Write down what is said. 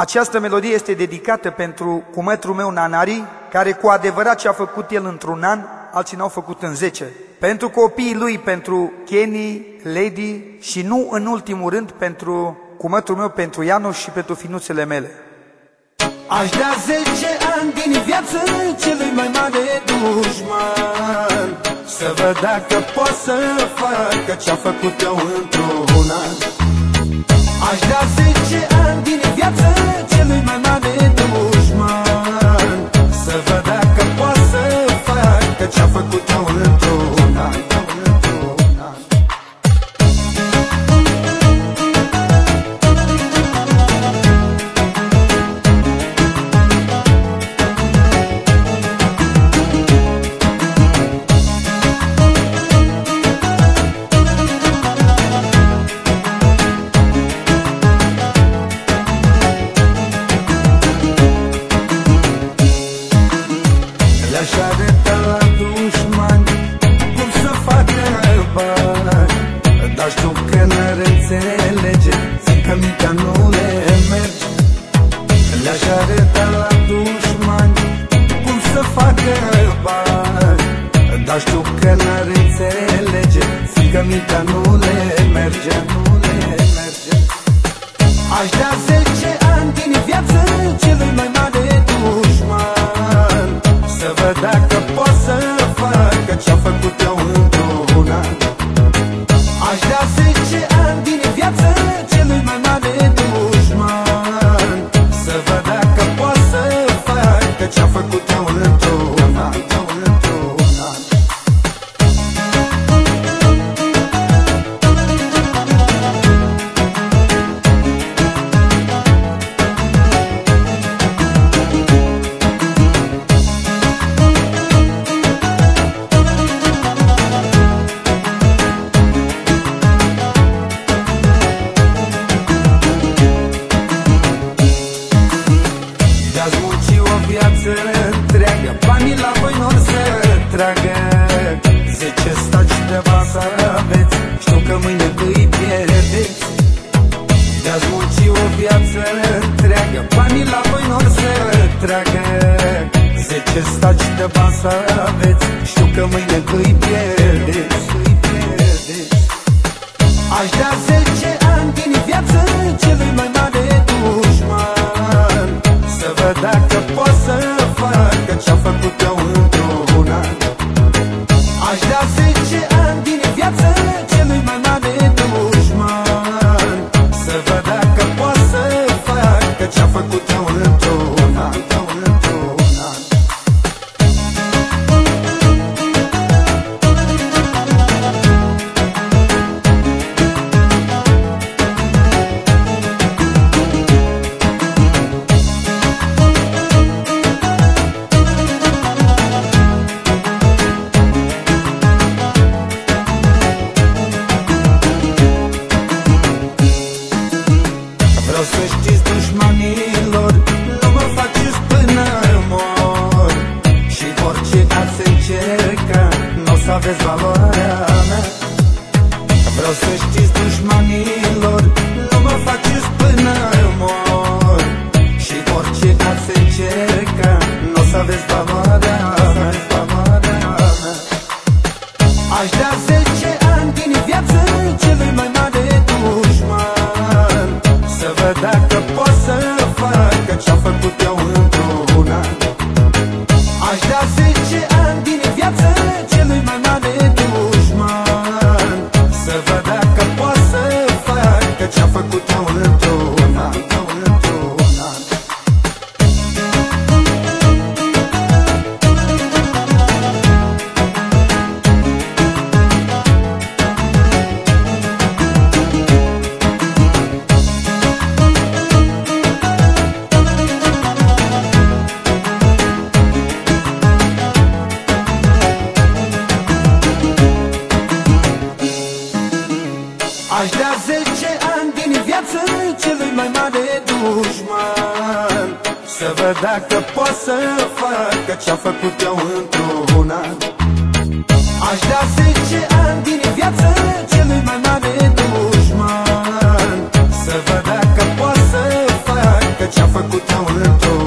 Această melodie este dedicată pentru cumătru meu Nanari, care cu adevărat ce a făcut el într-un an, alții n-au făcut în zece. Pentru copiii lui, pentru Kenny, Lady și nu în ultimul rând pentru cumătru meu, pentru Ianu și pentru finuțele mele. Aș da zece ani din viață celui mai mare dușman Să văd dacă pot să facă ce-a făcut eu într-un an Aș da zece ani la dușmani Cum să facă bani? Dar știu că n-ar înțelege. Fiindcă mintea nu le merge Nu le merge. Aș da zece ani din viață celui mai mare dușman. Să văd dacă pot să facă ce-a făcut aveți? Știu că mâine îi pierdeți De-ați munci o viață întreagă Banii la voi nu se tragă. Zece staci de să aveți Știu că mâine îi pierdeți Îi pierdeți Aș da zece ani din viață celui mai mare dușman. Să văd dacă pot să facă ce-a făcut Nu o să aveți valoarea mea. Vreau să știți dușmanilor Nu mă faceți până mor. Și orice ați încerca Nu o să aveți valoarea mea Valoarea mea. Aș da zece ani din viață celui mai mare dușman. Să văd dacă pot să facă ce-a făcut eu într-un an Să Să văd dacă pot să facă ce-a făcut eu într-un an Aș da zece ani din viață celui mai mare dușman Să văd dacă pot să facă ce-a făcut eu într-o